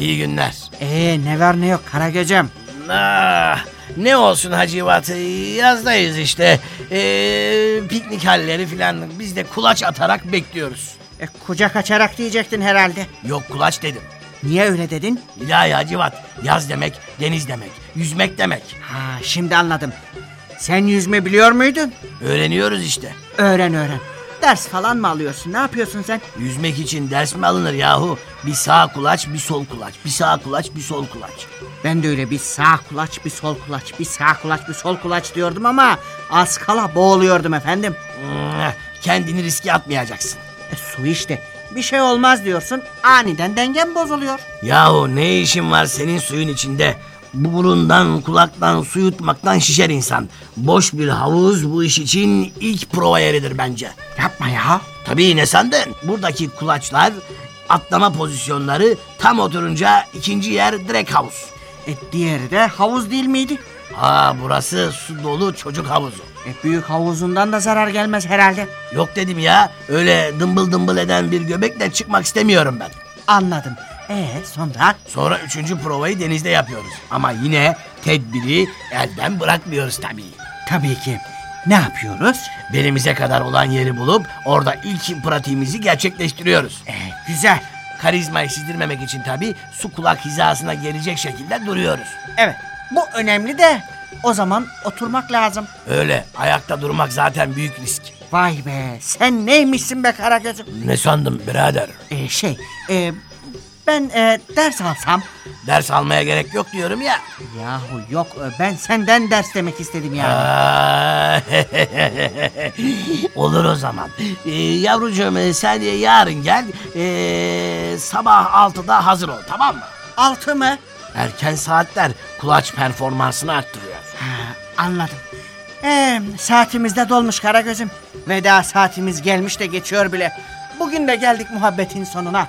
İyi günler. Ee ne var ne yok Karagöz'üm. Ah, ne olsun Hacivat yazdayız işte. Ee, piknik halleri filan biz de kulaç atarak bekliyoruz. E, kucak açarak diyecektin herhalde. Yok kulaç dedim. Niye öyle dedin? İlahi Hacivat yaz demek deniz demek yüzmek demek. Ha şimdi anladım. Sen yüzme biliyor muydun? Öğreniyoruz işte. Öğren öğren. Ders falan mı alıyorsun? Ne yapıyorsun sen? Yüzmek için ders mi alınır yahu? Bir sağ kulaç bir sol kulaç. Bir sağ kulaç bir sol kulaç. Ben de öyle bir sağ kulaç, bir sol kulaç, bir sağ kulaç, bir sol kulaç diyordum ama az kala boğuluyordum efendim. Hmm, Kendini riske atmayacaksın. E, su işte. Bir şey olmaz diyorsun. Aniden dengem bozuluyor. Yahu ne işin var senin suyun içinde? Bu burundan kulaktan su yutmaktan şişer insan. Boş bir havuz bu iş için ilk prova yeridir bence. Yapma ya. Tabii ne sandın? Buradaki kulaçlar atlama pozisyonları tam oturunca ikinci yer direkt havuz. E, diğeri de havuz değil miydi? Ha burası su dolu çocuk havuzu. E, büyük havuzundan da zarar gelmez herhalde. Yok dedim ya öyle dımbıl dımbıl eden bir göbekle çıkmak istemiyorum ben. Anladım. E sonra? Sonra üçüncü provayı denizde yapıyoruz. Ama yine tedbiri elden bırakmıyoruz tabii. Tabii ki. Ne yapıyoruz? Belimize kadar olan yeri bulup orada ilk pratiğimizi gerçekleştiriyoruz. E, güzel. Karizmayı sizdirmemek için tabii su kulak hizasına gelecek şekilde duruyoruz. Evet. Bu önemli de o zaman oturmak lazım. Öyle ayakta durmak zaten büyük risk. Vay be sen neymişsin be Karagöz'üm? Ne sandım birader? E, şey e, ben e, ders alsam. Ders almaya gerek yok diyorum ya. Yahu yok e, ben senden ders demek istedim yani. Aa, Olur o zaman. Ee, yavrucuğum e, sen yarın gel. Ee, sabah 6'da hazır ol tamam mı? Altı mı? Erken saatler kulaç performansını arttırıyor. Ha, anladım. Ee, saatimiz de dolmuş Karagöz'üm. Veda saatimiz gelmiş de geçiyor bile. Bugün de geldik muhabbetin sonuna.